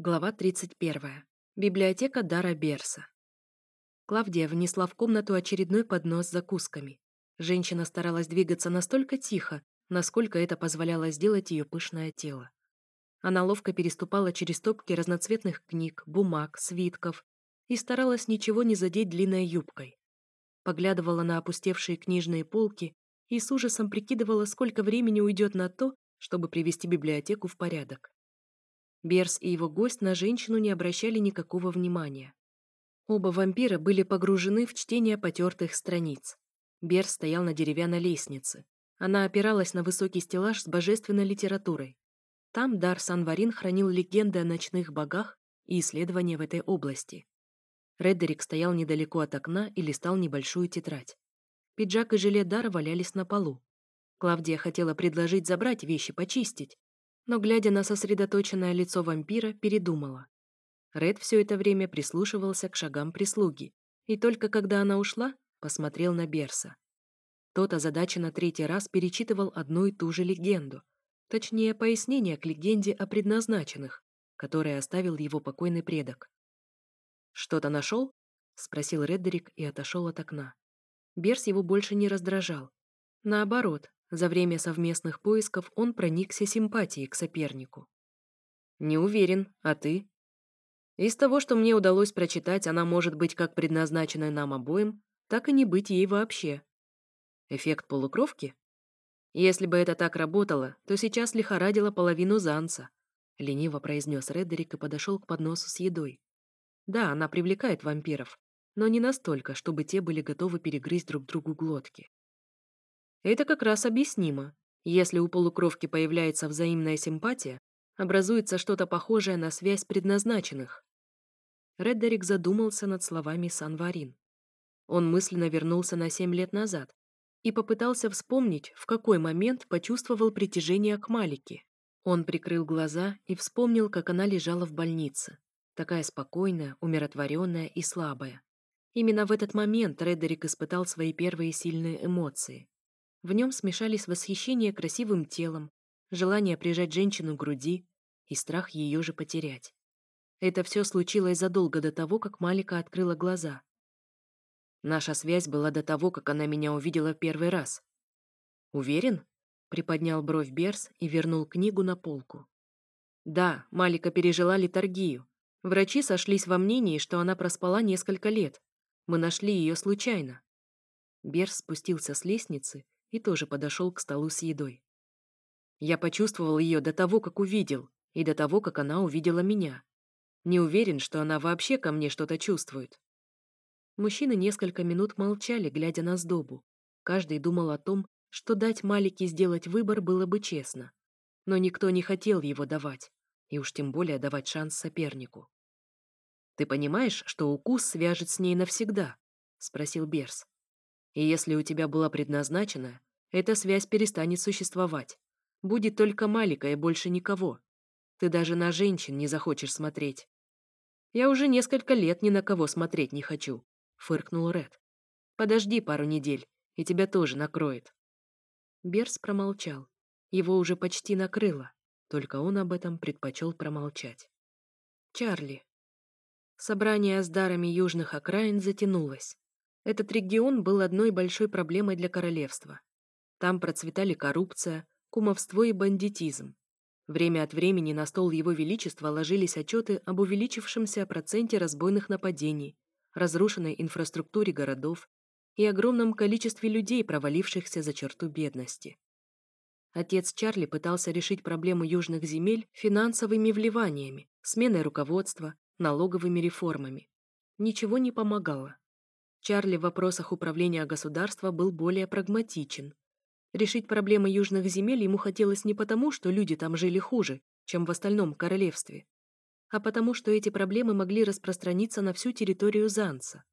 Глава 31. Библиотека Дара Берса. Клавдия внесла в комнату очередной поднос с закусками. Женщина старалась двигаться настолько тихо, насколько это позволяло сделать ее пышное тело. Она ловко переступала через топки разноцветных книг, бумаг, свитков и старалась ничего не задеть длинной юбкой. Поглядывала на опустевшие книжные полки и с ужасом прикидывала, сколько времени уйдет на то, чтобы привести библиотеку в порядок. Берс и его гость на женщину не обращали никакого внимания. Оба вампира были погружены в чтение потертых страниц. Берс стоял на деревянной лестнице. Она опиралась на высокий стеллаж с божественной литературой. Там Дар Санварин хранил легенды о ночных богах и исследования в этой области. Редерик стоял недалеко от окна и листал небольшую тетрадь. Пиджак и жилет Дара валялись на полу. Клавдия хотела предложить забрать вещи, почистить, но, глядя на сосредоточенное лицо вампира, передумала. Ред все это время прислушивался к шагам прислуги, и только когда она ушла, посмотрел на Берса. Тот озадаченно третий раз перечитывал одну и ту же легенду, точнее, пояснение к легенде о предназначенных, которое оставил его покойный предок. «Что-то нашел?» — спросил Реддерик и отошел от окна. Берс его больше не раздражал. Наоборот, за время совместных поисков он проникся симпатией к сопернику. «Не уверен, а ты?» «Из того, что мне удалось прочитать, она может быть как предназначенной нам обоим, так и не быть ей вообще. Эффект полукровки? Если бы это так работало, то сейчас лихорадила половину Занса», — лениво произнес Редерик и подошел к подносу с едой. «Да, она привлекает вампиров, но не настолько, чтобы те были готовы перегрызть друг другу глотки. Это как раз объяснимо. Если у полукровки появляется взаимная симпатия, образуется что-то похожее на связь предназначенных. Реддерик задумался над словами Санварин. Он мысленно вернулся на семь лет назад и попытался вспомнить, в какой момент почувствовал притяжение к Малике. Он прикрыл глаза и вспомнил, как она лежала в больнице. Такая спокойная, умиротворенная и слабая. Именно в этот момент Реддерик испытал свои первые сильные эмоции. В нем смешались восхищение красивым телом, желание прижать женщину к груди и страх ее же потерять. Это все случилось задолго до того, как Малика открыла глаза. Наша связь была до того, как она меня увидела в первый раз. «Уверен?» — приподнял бровь Берс и вернул книгу на полку. «Да, Малика пережила литургию. Врачи сошлись во мнении, что она проспала несколько лет. Мы нашли ее случайно». Берс спустился с лестницы и тоже подошел к столу с едой. Я почувствовал ее до того, как увидел, и до того, как она увидела меня. Не уверен, что она вообще ко мне что-то чувствует. Мужчины несколько минут молчали, глядя на сдобу. Каждый думал о том, что дать Малике сделать выбор было бы честно. Но никто не хотел его давать, и уж тем более давать шанс сопернику. «Ты понимаешь, что укус свяжет с ней навсегда?» — спросил Берс. И если у тебя была предназначена, эта связь перестанет существовать. Будет только Малика и больше никого. Ты даже на женщин не захочешь смотреть. Я уже несколько лет ни на кого смотреть не хочу, фыркнул Ред. Подожди пару недель, и тебя тоже накроет. Берс промолчал. Его уже почти накрыло, только он об этом предпочел промолчать. Чарли. Собрание с дарами южных окраин затянулось. Этот регион был одной большой проблемой для королевства. Там процветали коррупция, кумовство и бандитизм. Время от времени на стол Его Величества ложились отчеты об увеличившемся проценте разбойных нападений, разрушенной инфраструктуре городов и огромном количестве людей, провалившихся за черту бедности. Отец Чарли пытался решить проблему южных земель финансовыми вливаниями, сменой руководства, налоговыми реформами. Ничего не помогало. Чарли в вопросах управления государства был более прагматичен. Решить проблемы южных земель ему хотелось не потому, что люди там жили хуже, чем в остальном королевстве, а потому что эти проблемы могли распространиться на всю территорию Занса.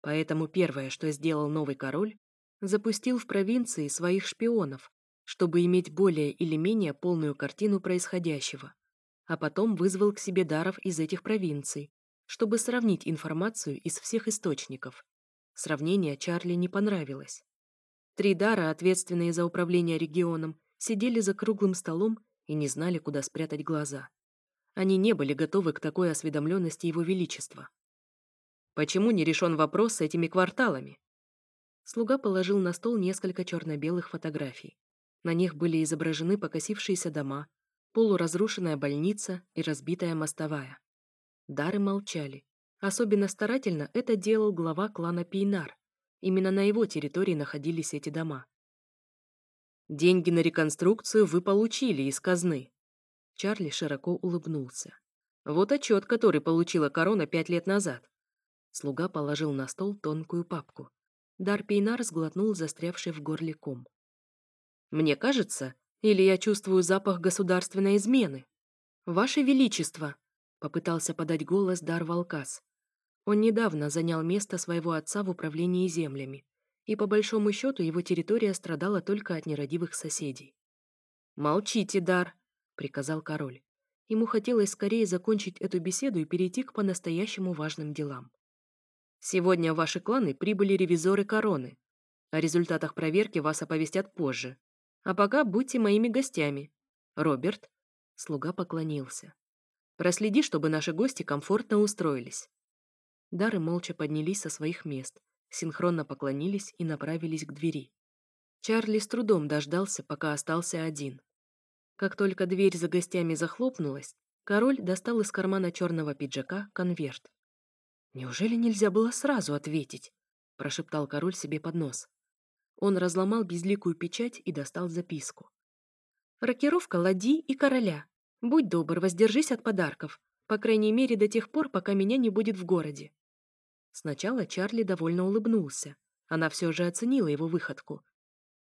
Поэтому первое, что сделал новый король, запустил в провинции своих шпионов, чтобы иметь более или менее полную картину происходящего, а потом вызвал к себе даров из этих провинций, чтобы сравнить информацию из всех источников. Сравнение Чарли не понравилось. Три дара, ответственные за управление регионом, сидели за круглым столом и не знали, куда спрятать глаза. Они не были готовы к такой осведомленности Его Величества. Почему не решен вопрос с этими кварталами? Слуга положил на стол несколько черно-белых фотографий. На них были изображены покосившиеся дома, полуразрушенная больница и разбитая мостовая. Дары молчали. Особенно старательно это делал глава клана Пейнар. Именно на его территории находились эти дома. «Деньги на реконструкцию вы получили из казны». Чарли широко улыбнулся. «Вот отчет, который получила корона пять лет назад». Слуга положил на стол тонкую папку. Дар Пейнар сглотнул застрявший в горле ком. «Мне кажется, или я чувствую запах государственной измены? Ваше Величество!» — попытался подать голос Дар Волкас. Он недавно занял место своего отца в управлении землями, и по большому счету его территория страдала только от нерадивых соседей. «Молчите, Дар!» — приказал король. Ему хотелось скорее закончить эту беседу и перейти к по-настоящему важным делам. «Сегодня в ваши кланы прибыли ревизоры короны. О результатах проверки вас оповестят позже. А пока будьте моими гостями. Роберт?» Слуга поклонился. «Проследи, чтобы наши гости комфортно устроились». Дары молча поднялись со своих мест, синхронно поклонились и направились к двери. Чарли с трудом дождался, пока остался один. Как только дверь за гостями захлопнулась, король достал из кармана черного пиджака конверт. «Неужели нельзя было сразу ответить?» – прошептал король себе под нос. Он разломал безликую печать и достал записку. «Рокировка ладьи и короля. Будь добр, воздержись от подарков, по крайней мере до тех пор, пока меня не будет в городе. Сначала Чарли довольно улыбнулся. Она все же оценила его выходку.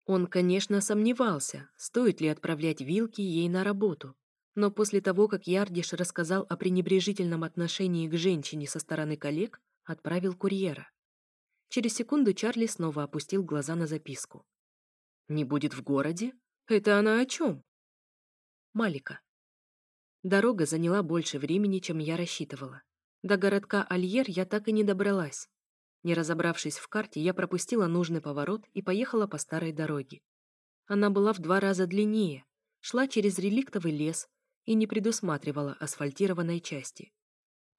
Он, конечно, сомневался, стоит ли отправлять вилки ей на работу. Но после того, как Ярдиш рассказал о пренебрежительном отношении к женщине со стороны коллег, отправил курьера. Через секунду Чарли снова опустил глаза на записку. «Не будет в городе? Это она о чем?» Малика. Дорога заняла больше времени, чем я рассчитывала. До городка Альер я так и не добралась. Не разобравшись в карте, я пропустила нужный поворот и поехала по старой дороге. Она была в два раза длиннее, шла через реликтовый лес и не предусматривала асфальтированной части.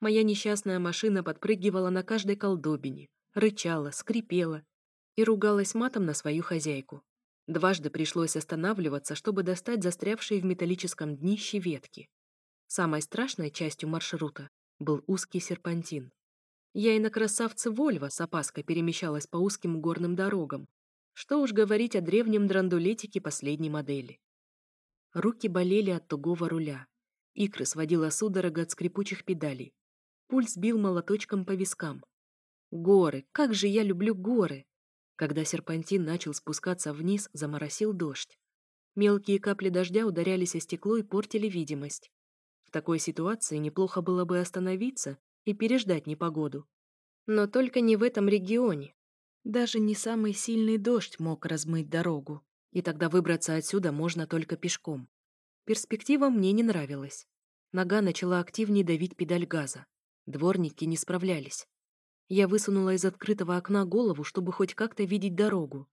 Моя несчастная машина подпрыгивала на каждой колдобине, рычала, скрипела и ругалась матом на свою хозяйку. Дважды пришлось останавливаться, чтобы достать застрявшие в металлическом днище ветки. Самой страшной частью маршрута был узкий серпантин. Я и на красавце Вольво с опаской перемещалась по узким горным дорогам. Что уж говорить о древнем драндулетике последней модели. Руки болели от тугого руля. Икры сводила судорога от скрипучих педалей. Пульс бил молоточком по вискам. Горы! Как же я люблю горы! Когда серпантин начал спускаться вниз, заморосил дождь. Мелкие капли дождя ударялись о стекло и портили видимость. В такой ситуации неплохо было бы остановиться и переждать непогоду. Но только не в этом регионе. Даже не самый сильный дождь мог размыть дорогу, и тогда выбраться отсюда можно только пешком. Перспектива мне не нравилась. Нога начала активнее давить педаль газа. Дворники не справлялись. Я высунула из открытого окна голову, чтобы хоть как-то видеть дорогу.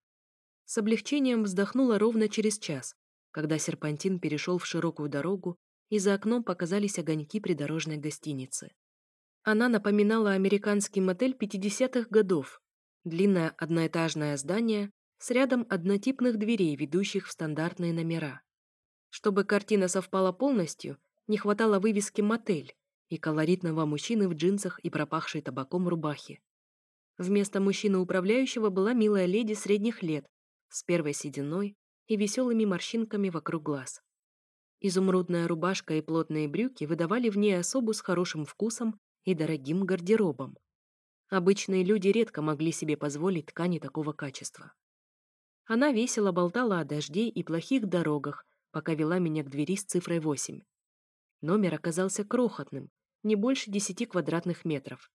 С облегчением вздохнула ровно через час, когда серпантин перешел в широкую дорогу и за окном показались огоньки придорожной гостиницы. Она напоминала американский мотель 50-х годов. Длинное одноэтажное здание с рядом однотипных дверей, ведущих в стандартные номера. Чтобы картина совпала полностью, не хватало вывески «мотель» и колоритного мужчины в джинсах и пропахшей табаком рубахе. Вместо мужчины-управляющего была милая леди средних лет, с первой сединой и веселыми морщинками вокруг глаз. Изумрудная рубашка и плотные брюки выдавали в ней особу с хорошим вкусом и дорогим гардеробом. Обычные люди редко могли себе позволить ткани такого качества. Она весело болтала о дожде и плохих дорогах, пока вела меня к двери с цифрой 8. Номер оказался крохотным, не больше 10 квадратных метров.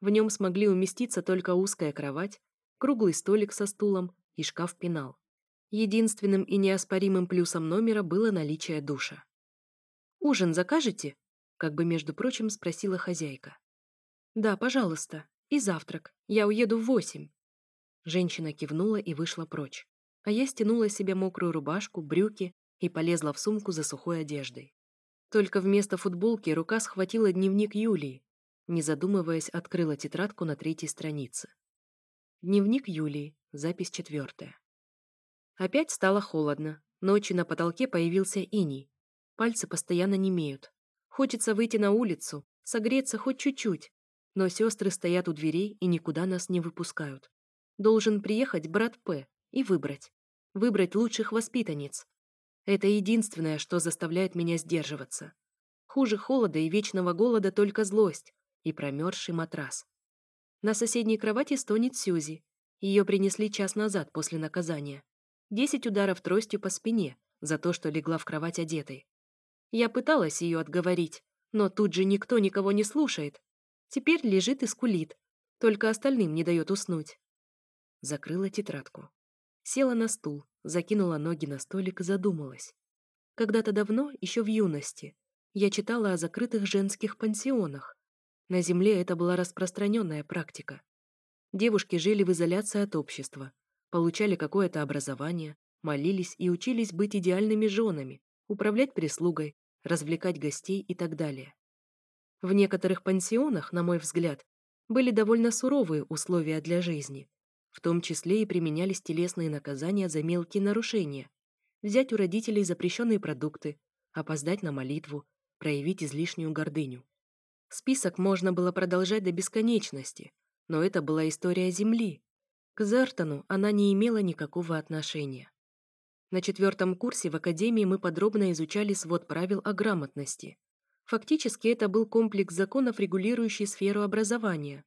В нем смогли уместиться только узкая кровать, круглый столик со стулом и шкаф-пенал. Единственным и неоспоримым плюсом номера было наличие душа. «Ужин закажете?» — как бы, между прочим, спросила хозяйка. «Да, пожалуйста. И завтрак. Я уеду в восемь». Женщина кивнула и вышла прочь. А я стянула себе мокрую рубашку, брюки и полезла в сумку за сухой одеждой. Только вместо футболки рука схватила дневник Юлии. Не задумываясь, открыла тетрадку на третьей странице. Дневник Юлии, запись четвертая. Опять стало холодно. Ночью на потолке появился иней. Пальцы постоянно немеют. Хочется выйти на улицу, согреться хоть чуть-чуть. Но сестры стоят у дверей и никуда нас не выпускают. Должен приехать брат П. и выбрать. Выбрать лучших воспитанниц. Это единственное, что заставляет меня сдерживаться. Хуже холода и вечного голода только злость и промерзший матрас. На соседней кровати стонет Сьюзи. Ее принесли час назад после наказания. Десять ударов тростью по спине за то, что легла в кровать одетой. Я пыталась ее отговорить, но тут же никто никого не слушает. Теперь лежит и скулит, только остальным не дает уснуть. Закрыла тетрадку. Села на стул, закинула ноги на столик и задумалась. Когда-то давно, еще в юности, я читала о закрытых женских пансионах, на Земле это была распространенная практика. Девушки жили в изоляции от общества, получали какое-то образование, молились и учились быть идеальными женами, управлять прислугой, развлекать гостей и так далее. В некоторых пансионах, на мой взгляд, были довольно суровые условия для жизни. В том числе и применялись телесные наказания за мелкие нарушения. Взять у родителей запрещенные продукты, опоздать на молитву, проявить излишнюю гордыню. Список можно было продолжать до бесконечности, но это была история Земли. К Зертону она не имела никакого отношения. На четвертом курсе в Академии мы подробно изучали свод правил о грамотности. Фактически это был комплекс законов, регулирующий сферу образования.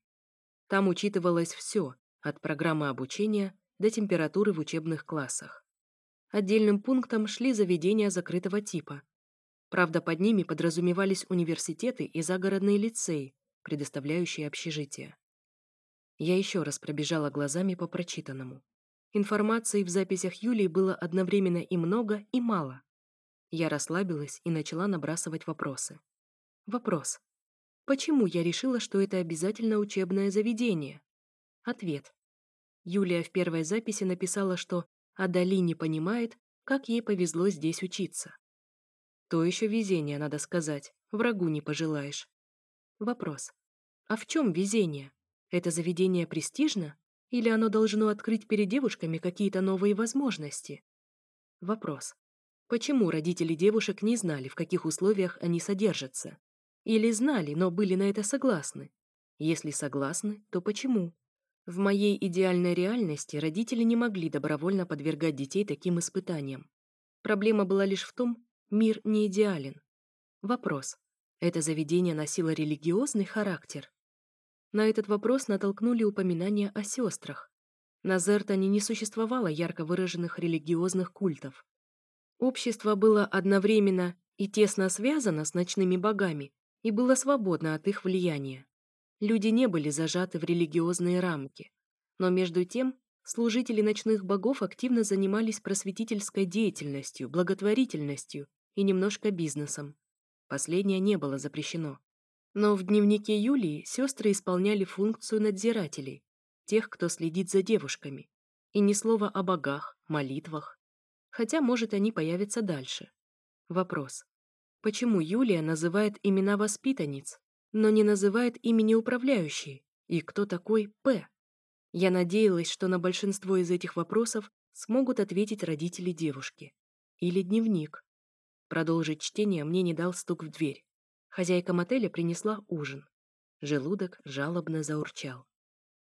Там учитывалось все, от программы обучения до температуры в учебных классах. Отдельным пунктом шли заведения закрытого типа, Правда, под ними подразумевались университеты и загородные лицеи, предоставляющие общежитие. Я еще раз пробежала глазами по прочитанному. Информации в записях Юлии было одновременно и много, и мало. Я расслабилась и начала набрасывать вопросы. Вопрос. Почему я решила, что это обязательно учебное заведение? Ответ. Юлия в первой записи написала, что Адали не понимает, как ей повезло здесь учиться. То еще везение, надо сказать. Врагу не пожелаешь. Вопрос. А в чем везение? Это заведение престижно? Или оно должно открыть перед девушками какие-то новые возможности? Вопрос. Почему родители девушек не знали, в каких условиях они содержатся? Или знали, но были на это согласны? Если согласны, то почему? В моей идеальной реальности родители не могли добровольно подвергать детей таким испытаниям. Проблема была лишь в том, Мир не идеален. Вопрос. Это заведение носило религиозный характер? На этот вопрос натолкнули упоминания о сестрах. На Зертоне не существовало ярко выраженных религиозных культов. Общество было одновременно и тесно связано с ночными богами, и было свободно от их влияния. Люди не были зажаты в религиозные рамки. Но между тем, служители ночных богов активно занимались просветительской деятельностью, благотворительностью и немножко бизнесом. Последнее не было запрещено. Но в дневнике Юлии сестры исполняли функцию надзирателей, тех, кто следит за девушками. И ни слова о богах, молитвах. Хотя, может, они появятся дальше. Вопрос. Почему Юлия называет имена воспитанниц, но не называет имени управляющей? И кто такой П? Я надеялась, что на большинство из этих вопросов смогут ответить родители девушки. Или дневник. Продолжить чтение мне не дал стук в дверь. Хозяйка мотеля принесла ужин. Желудок жалобно заурчал.